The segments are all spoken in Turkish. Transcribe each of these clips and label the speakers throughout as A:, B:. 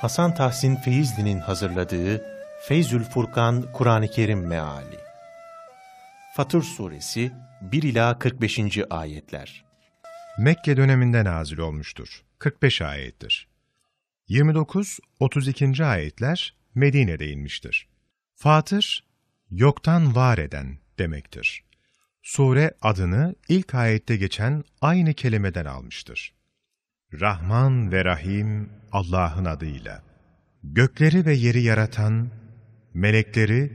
A: Hasan Tahsin Feyzli'nin hazırladığı Feyzül Furkan Kur'an-ı Kerim Meali Fatır Suresi 1 ila 45. ayetler.
B: Mekke döneminde nazil olmuştur. 45 ayettir. 29-32. ayetler Medine'de inmiştir. Fatır, yoktan var eden demektir. Sure adını ilk ayette geçen aynı kelimeden almıştır. Rahman ve Rahim Allah'ın adıyla. Gökleri ve yeri yaratan, melekleri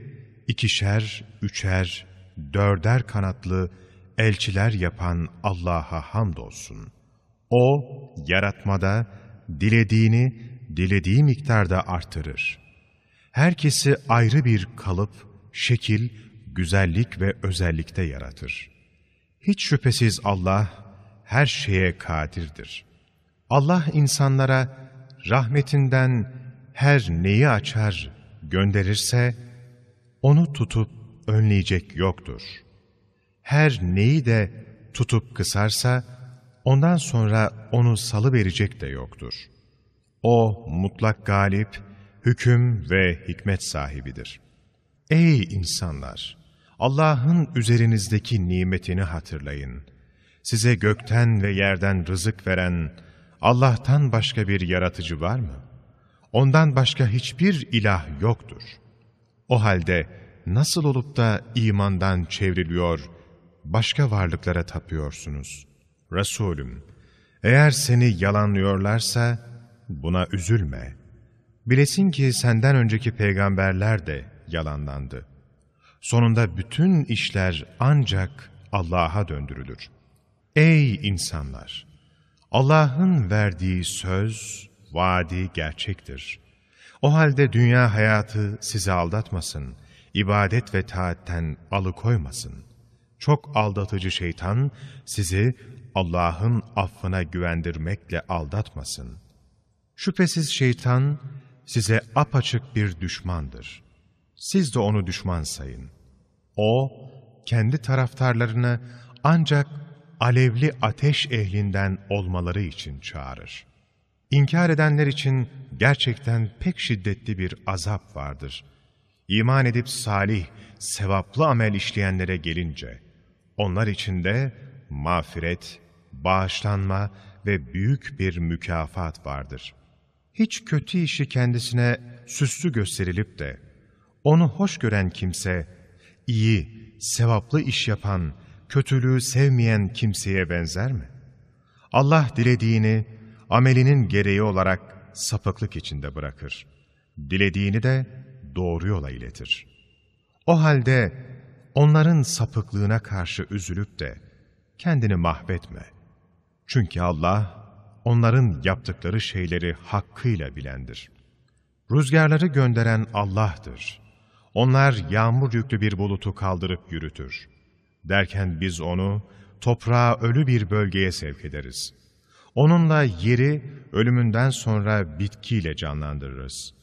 B: ikişer, üçer, dörder kanatlı elçiler yapan Allah'a hamdolsun. O, yaratmada dilediğini dilediği miktarda artırır. Herkesi ayrı bir kalıp, şekil, güzellik ve özellikte yaratır. Hiç şüphesiz Allah her şeye kadirdir. Allah insanlara rahmetinden her neyi açar, gönderirse, onu tutup önleyecek yoktur. Her neyi de tutup kısarsa, ondan sonra onu salı verecek de yoktur. O mutlak galip, hüküm ve hikmet sahibidir. Ey insanlar! Allah'ın üzerinizdeki nimetini hatırlayın. Size gökten ve yerden rızık veren Allah'tan başka bir yaratıcı var mı? Ondan başka hiçbir ilah yoktur. O halde nasıl olup da imandan çevriliyor, başka varlıklara tapıyorsunuz? Resulüm, eğer seni yalanlıyorlarsa buna üzülme. Bilesin ki senden önceki peygamberler de yalanlandı. Sonunda bütün işler ancak Allah'a döndürülür. Ey insanlar! Allah'ın verdiği söz, vaadi gerçektir. O halde dünya hayatı sizi aldatmasın, ibadet ve taatten alıkoymasın. Çok aldatıcı şeytan sizi Allah'ın affına güvendirmekle aldatmasın. Şüphesiz şeytan size apaçık bir düşmandır. Siz de onu düşman sayın. O, kendi taraftarlarını ancak alevli ateş ehlinden olmaları için çağırır. İnkar edenler için gerçekten pek şiddetli bir azap vardır. İman edip salih, sevaplı amel işleyenlere gelince, onlar için de mağfiret, bağışlanma ve büyük bir mükafat vardır. Hiç kötü işi kendisine süslü gösterilip de, onu hoş gören kimse, iyi, sevaplı iş yapan, kötülüğü sevmeyen kimseye benzer mi? Allah dilediğini amelinin gereği olarak sapıklık içinde bırakır. Dilediğini de doğru yola iletir. O halde onların sapıklığına karşı üzülüp de kendini mahvetme. Çünkü Allah onların yaptıkları şeyleri hakkıyla bilendir. Rüzgarları gönderen Allah'tır. Onlar yağmur yüklü bir bulutu kaldırıp yürütür. Derken biz onu toprağa ölü bir bölgeye sevk ederiz. Onunla yeri ölümünden sonra bitkiyle canlandırırız.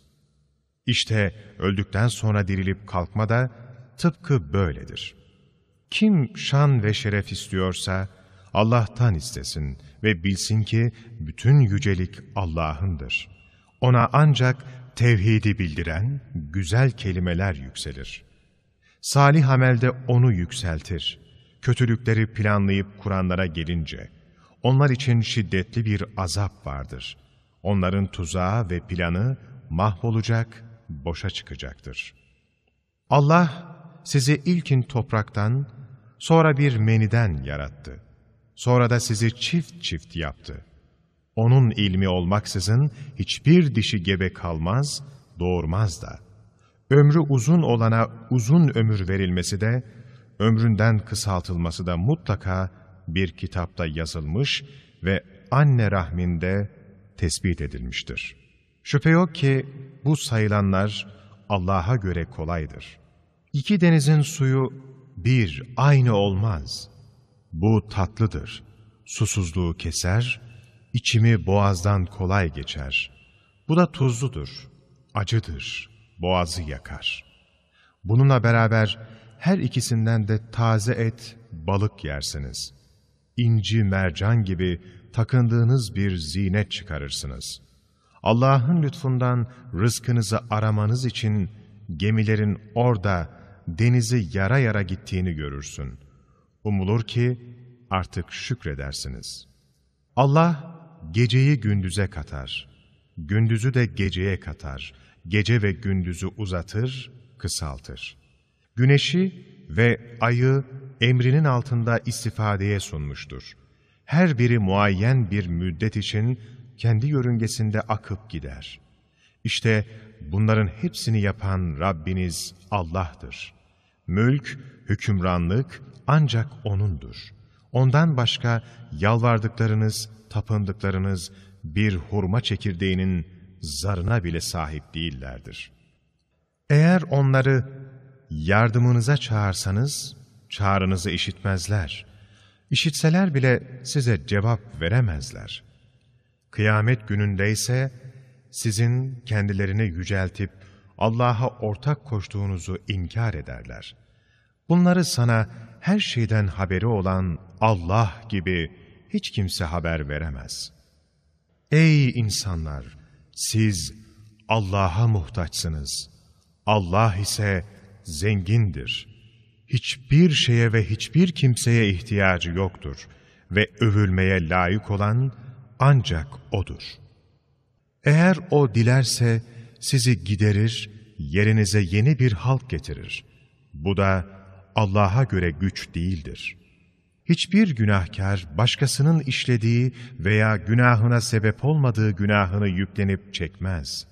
B: İşte öldükten sonra dirilip kalkma da tıpkı böyledir. Kim şan ve şeref istiyorsa Allah'tan istesin ve bilsin ki bütün yücelik Allah'ındır. Ona ancak tevhidi bildiren güzel kelimeler yükselir. Salih amelde onu yükseltir. Kötülükleri planlayıp kuranlara gelince, onlar için şiddetli bir azap vardır. Onların tuzağı ve planı mahvolacak, boşa çıkacaktır. Allah sizi ilkin topraktan, sonra bir meniden yarattı. Sonra da sizi çift çift yaptı. Onun ilmi olmaksızın hiçbir dişi gebe kalmaz, doğurmaz da. Ömrü uzun olana uzun ömür verilmesi de, ömründen kısaltılması da mutlaka bir kitapta yazılmış ve anne rahminde tespit edilmiştir. Şüphe yok ki bu sayılanlar Allah'a göre kolaydır. İki denizin suyu bir, aynı olmaz. Bu tatlıdır. Susuzluğu keser, içimi boğazdan kolay geçer. Bu da tuzludur, acıdır, boğazı yakar. Bununla beraber her ikisinden de taze et, balık yersiniz. İnci, mercan gibi takındığınız bir zinet çıkarırsınız. Allah'ın lütfundan rızkınızı aramanız için gemilerin orada denizi yara yara gittiğini görürsün. Umulur ki artık şükredersiniz. Allah geceyi gündüze katar, gündüzü de geceye katar, gece ve gündüzü uzatır, kısaltır. Güneşi ve ayı emrinin altında istifadeye sunmuştur. Her biri muayyen bir müddet için kendi yörüngesinde akıp gider. İşte bunların hepsini yapan Rabbiniz Allah'tır. Mülk, hükümranlık ancak O'nundur. Ondan başka yalvardıklarınız, tapındıklarınız bir hurma çekirdeğinin zarına bile sahip değillerdir. Eğer onları yardımınıza çağırsanız, çağrınızı işitmezler. İşitseler bile size cevap veremezler. Kıyamet gününde ise sizin kendilerini yüceltip Allah'a ortak koştuğunuzu inkar ederler. Bunları sana her şeyden haberi olan Allah gibi hiç kimse haber veremez. Ey insanlar! Siz Allah'a muhtaçsınız. Allah ise zengindir. Hiçbir şeye ve hiçbir kimseye ihtiyacı yoktur ve övülmeye layık olan ancak O'dur. Eğer O dilerse sizi giderir, yerinize yeni bir halk getirir. Bu da Allah'a göre güç değildir. Hiçbir günahkar başkasının işlediği veya günahına sebep olmadığı günahını yüklenip çekmez.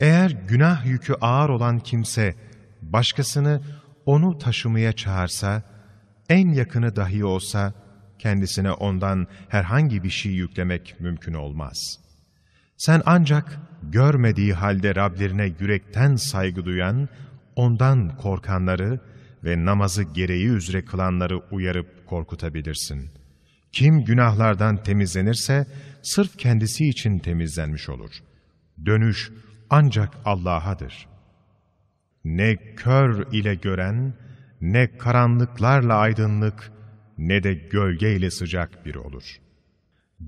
B: Eğer günah yükü ağır olan kimse başkasını onu taşımaya çağırsa, en yakını dahi olsa kendisine ondan herhangi bir şey yüklemek mümkün olmaz. Sen ancak görmediği halde Rablerine yürekten saygı duyan, ondan korkanları ve namazı gereği üzere kılanları uyarıp korkutabilirsin. Kim günahlardan temizlenirse sırf kendisi için temizlenmiş olur. Dönüş ancak Allah'adır. Ne kör ile gören, ne karanlıklarla aydınlık, ne de gölge ile sıcak bir olur.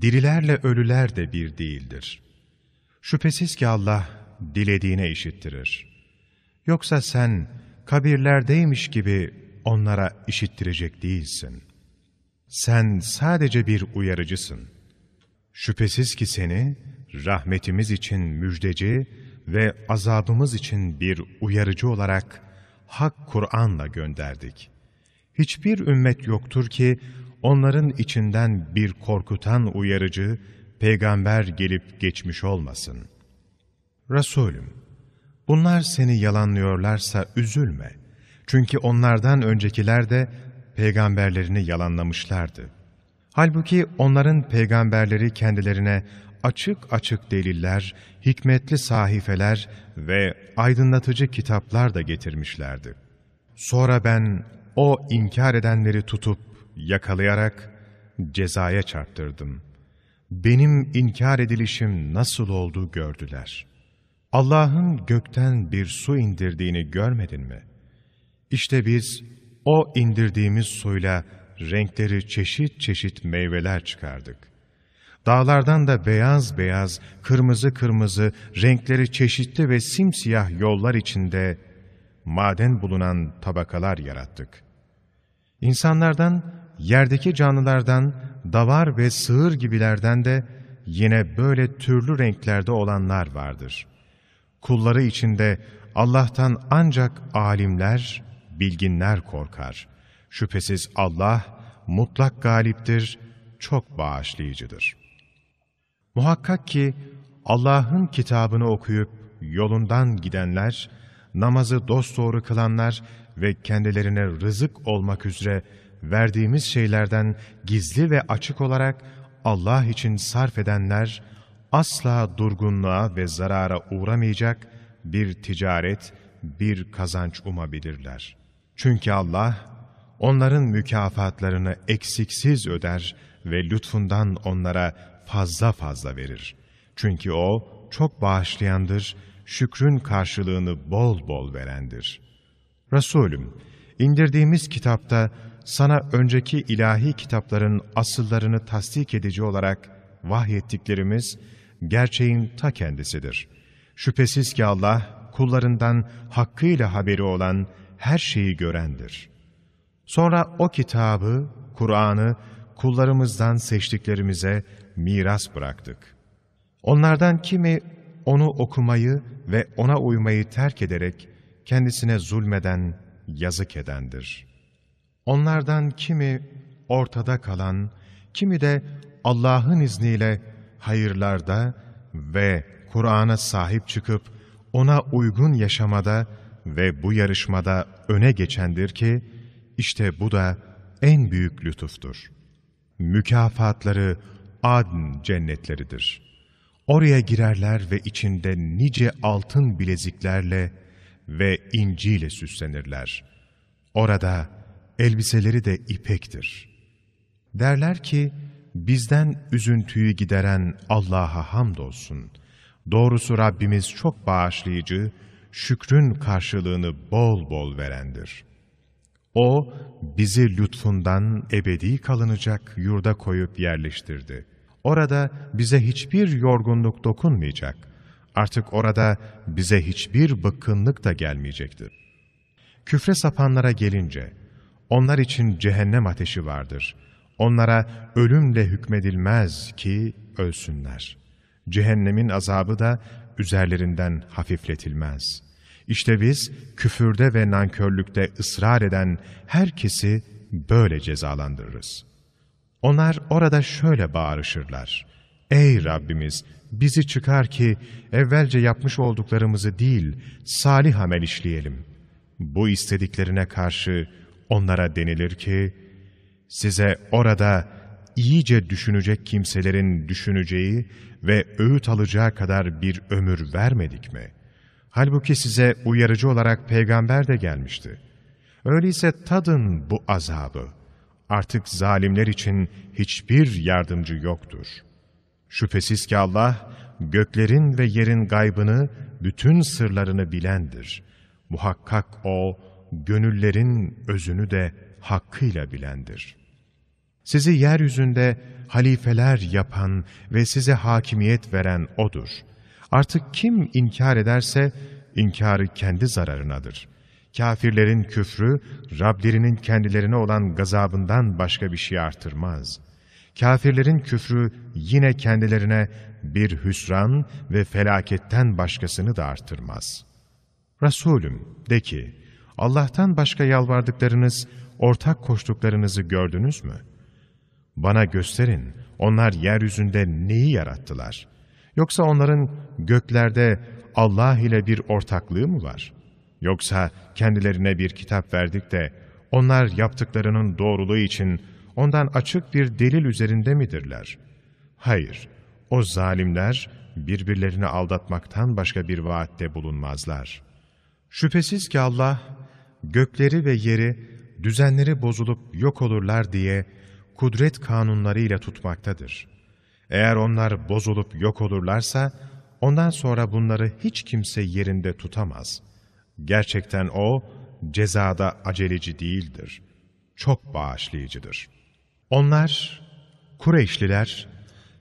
B: Dirilerle ölüler de bir değildir. Şüphesiz ki Allah dilediğine işittirir. Yoksa sen kabirlerdeymiş gibi onlara işittirecek değilsin. Sen sadece bir uyarıcısın. Şüphesiz ki seni rahmetimiz için müjdeci ve azabımız için bir uyarıcı olarak Hak Kur'an'la gönderdik. Hiçbir ümmet yoktur ki onların içinden bir korkutan uyarıcı, peygamber gelip geçmiş olmasın. Resulüm, bunlar seni yalanlıyorlarsa üzülme. Çünkü onlardan öncekiler de peygamberlerini yalanlamışlardı. Halbuki onların peygamberleri kendilerine açık açık deliller, hikmetli sahifeler ve aydınlatıcı kitaplar da getirmişlerdi. Sonra ben o inkar edenleri tutup yakalayarak cezaya çarptırdım. Benim inkar edilişim nasıl oldu gördüler. Allah'ın gökten bir su indirdiğini görmedin mi? İşte biz o indirdiğimiz suyla renkleri çeşit çeşit meyveler çıkardık. Dağlardan da beyaz beyaz, kırmızı kırmızı, renkleri çeşitli ve simsiyah yollar içinde maden bulunan tabakalar yarattık. İnsanlardan, yerdeki canlılardan, davar ve sığır gibilerden de yine böyle türlü renklerde olanlar vardır. Kulları içinde Allah'tan ancak alimler, bilginler korkar. Şüphesiz Allah mutlak galiptir, çok bağışlayıcıdır. Muhakkak ki Allah'ın kitabını okuyup yolundan gidenler, namazı dosdoğru kılanlar ve kendilerine rızık olmak üzere verdiğimiz şeylerden gizli ve açık olarak Allah için sarf edenler, asla durgunluğa ve zarara uğramayacak bir ticaret, bir kazanç umabilirler. Çünkü Allah, onların mükafatlarını eksiksiz öder ve lütfundan onlara fazla fazla verir. Çünkü O çok bağışlayandır, şükrün karşılığını bol bol verendir. Resulüm, indirdiğimiz kitapta sana önceki ilahi kitapların asıllarını tasdik edici olarak vahyettiklerimiz gerçeğin ta kendisidir. Şüphesiz ki Allah, kullarından hakkıyla haberi olan her şeyi görendir. Sonra o kitabı, Kur'an'ı kullarımızdan seçtiklerimize miras bıraktık. Onlardan kimi onu okumayı ve ona uymayı terk ederek kendisine zulmeden, yazık edendir. Onlardan kimi ortada kalan, kimi de Allah'ın izniyle hayırlarda ve Kur'an'a sahip çıkıp ona uygun yaşamada ve bu yarışmada öne geçendir ki, işte bu da en büyük lütuftur. Mükafatları adn cennetleridir. Oraya girerler ve içinde nice altın bileziklerle ve inciyle süslenirler. Orada elbiseleri de ipektir. Derler ki, bizden üzüntüyü gideren Allah'a hamdolsun. Doğrusu Rabbimiz çok bağışlayıcı, şükrün karşılığını bol bol verendir. O, bizi lütfundan ebedi kalınacak yurda koyup yerleştirdi. Orada bize hiçbir yorgunluk dokunmayacak. Artık orada bize hiçbir bıkkınlık da gelmeyecektir. Küfre sapanlara gelince, onlar için cehennem ateşi vardır. Onlara ölümle hükmedilmez ki ölsünler. Cehennemin azabı da üzerlerinden hafifletilmez. İşte biz küfürde ve nankörlükte ısrar eden herkesi böyle cezalandırırız. Onlar orada şöyle bağırışırlar. Ey Rabbimiz! Bizi çıkar ki evvelce yapmış olduklarımızı değil, salih amel işleyelim. Bu istediklerine karşı onlara denilir ki, size orada iyice düşünecek kimselerin düşüneceği ve öğüt alacağı kadar bir ömür vermedik mi? Halbuki size uyarıcı olarak peygamber de gelmişti. Öyleyse tadın bu azabı. Artık zalimler için hiçbir yardımcı yoktur. Şüphesiz ki Allah, göklerin ve yerin gaybını, bütün sırlarını bilendir. Muhakkak O, gönüllerin özünü de hakkıyla bilendir. Sizi yeryüzünde halifeler yapan ve size hakimiyet veren O'dur. Artık kim inkar ederse, inkarı kendi zararınadır. Kafirlerin küfrü, Rablerinin kendilerine olan gazabından başka bir şey artırmaz. Kafirlerin küfrü yine kendilerine bir hüsran ve felaketten başkasını da artırmaz. Resulüm, de ki, Allah'tan başka yalvardıklarınız, ortak koştuklarınızı gördünüz mü? Bana gösterin, onlar yeryüzünde neyi yarattılar? Yoksa onların göklerde Allah ile bir ortaklığı mı var? Yoksa kendilerine bir kitap verdik de, onlar yaptıklarının doğruluğu için ondan açık bir delil üzerinde midirler? Hayır, o zalimler birbirlerini aldatmaktan başka bir vaatte bulunmazlar. Şüphesiz ki Allah, gökleri ve yeri, düzenleri bozulup yok olurlar diye kudret kanunlarıyla tutmaktadır. Eğer onlar bozulup yok olurlarsa, ondan sonra bunları hiç kimse yerinde tutamaz. Gerçekten O, cezada aceleci değildir. Çok bağışlayıcıdır. Onlar, Kureyşliler,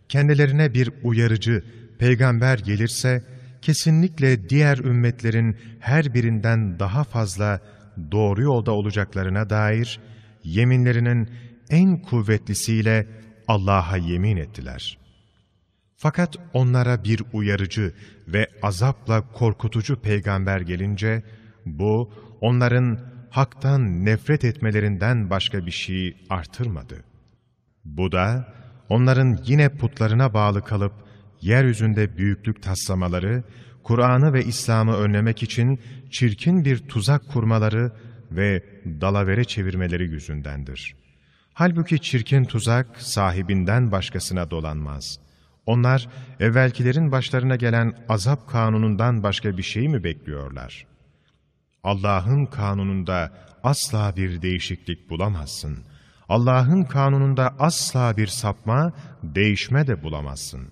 B: kendilerine bir uyarıcı, peygamber gelirse, kesinlikle diğer ümmetlerin her birinden daha fazla doğru yolda olacaklarına dair yeminlerinin en kuvvetlisiyle Allah'a yemin ettiler. Fakat onlara bir uyarıcı ve azapla korkutucu peygamber gelince, bu onların haktan nefret etmelerinden başka bir şey artırmadı. Bu da onların yine putlarına bağlı kalıp yeryüzünde büyüklük taslamaları, Kur'an'ı ve İslam'ı önlemek için çirkin bir tuzak kurmaları ve dalavere çevirmeleri yüzündendir. Halbuki çirkin tuzak sahibinden başkasına dolanmaz. Onlar evvelkilerin başlarına gelen azap kanunundan başka bir şey mi bekliyorlar? Allah'ın kanununda asla bir değişiklik bulamazsın. Allah'ın kanununda asla bir sapma, değişme de bulamazsın.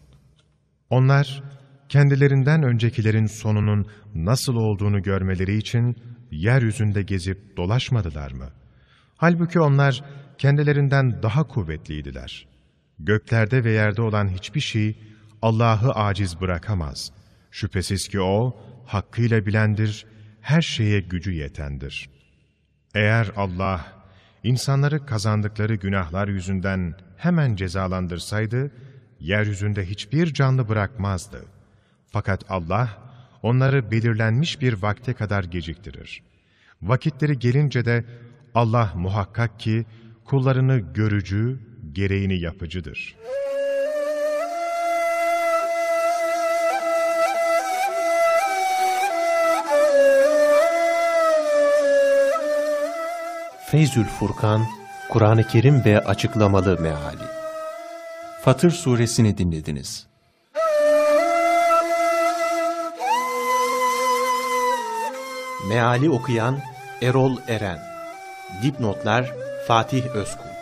B: Onlar, kendilerinden öncekilerin sonunun nasıl olduğunu görmeleri için yeryüzünde gezip dolaşmadılar mı? Halbuki onlar kendilerinden daha kuvvetliydiler. Göklerde ve yerde olan hiçbir şey Allah'ı aciz bırakamaz. Şüphesiz ki O, hakkıyla bilendir, her şeye gücü yetendir. Eğer Allah, insanları kazandıkları günahlar yüzünden hemen cezalandırsaydı, yeryüzünde hiçbir canlı bırakmazdı. Fakat Allah, onları belirlenmiş bir vakte kadar geciktirir. Vakitleri gelince de Allah muhakkak ki kullarını görücü, gereğini yapıcıdır.
A: Feyzül Furkan, Kur'an-ı Kerim ve Açıklamalı Meali Fatır Suresini dinlediniz. Meali okuyan Erol Eren Dipnotlar Fatih Özkul